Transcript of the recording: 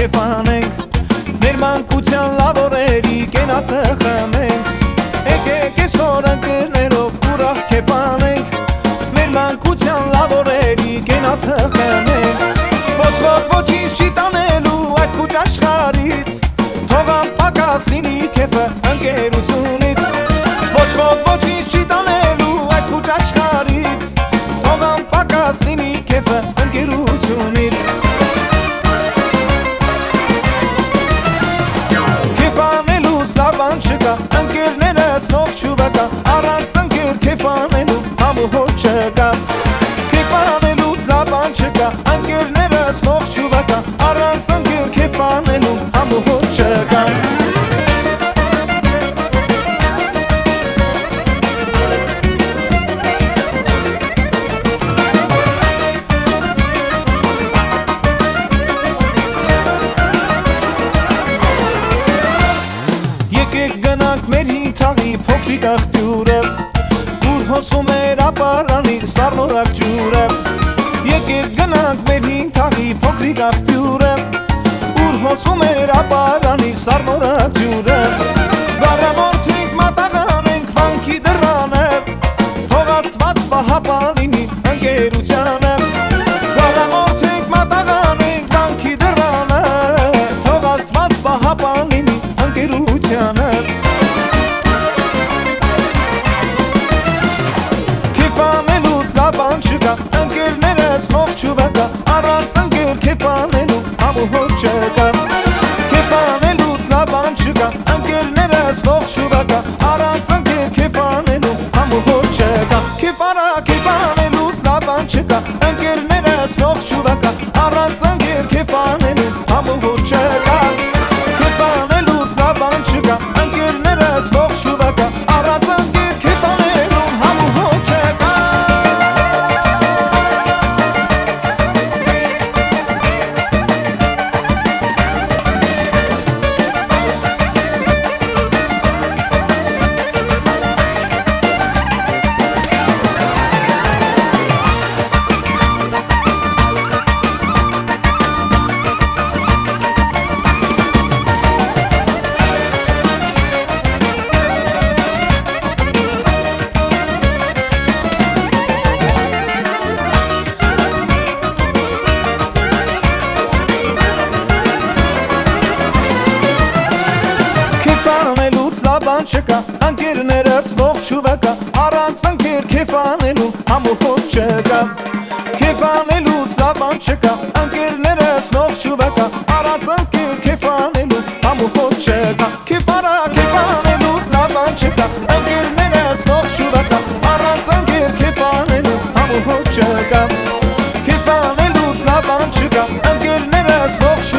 քեֆանենք Մեր մանկության լավ օրերի կենացը խմենք Եկեք այսօր ընկերներով ուրախ քեֆանենք Մեր մանկության լավ օրերի կենացը խմենք Ոչ ոք ոչինչ չի տանելու այս կուչ աշխարից Թող անպակաս լինի քեֆը ընկերությունից չուվակա Առանց ընկեր քեֆանելու համու հոտ չկա Քեֆանելուց լավ բան չկա ընկերներս նող չուվակա Առանց ընկեր Եկեք գնանք մեր հին թաղի փոքրիկ աղբյուրը Ուր հոսում էր ապարանի սարնորակ ջուրը Եկեք գնանք մեր հին թաղի փոքրիկ աղբյուրը Ուր հոսում էր ապարանի սարնորակ ջուրը Բարամորթիկ մատաղանենք վանքի դրանը Թող աստված պահապանինի ընկերությանը չկա ընկերներս նող չուվակա Առանց ընկեր քեֆանելու համու հոտ չկա չկա Անկերներս ողջ չուվակա Առանց անկեր քեֆանելու համու հոտ չկա Քեֆանելուց լավ բան չկա Անկերներս ողջ չուվակա Առանց անկեր քեֆանելու համու հոտ չկա Քեֆարա քեֆանելուց լավ բան չկա Անկերներս ողջ չուվակա Առանց անկեր քեֆանելու համու հոտ չկա Քեֆանելուց լավ բան չկա Անկերներս ողջ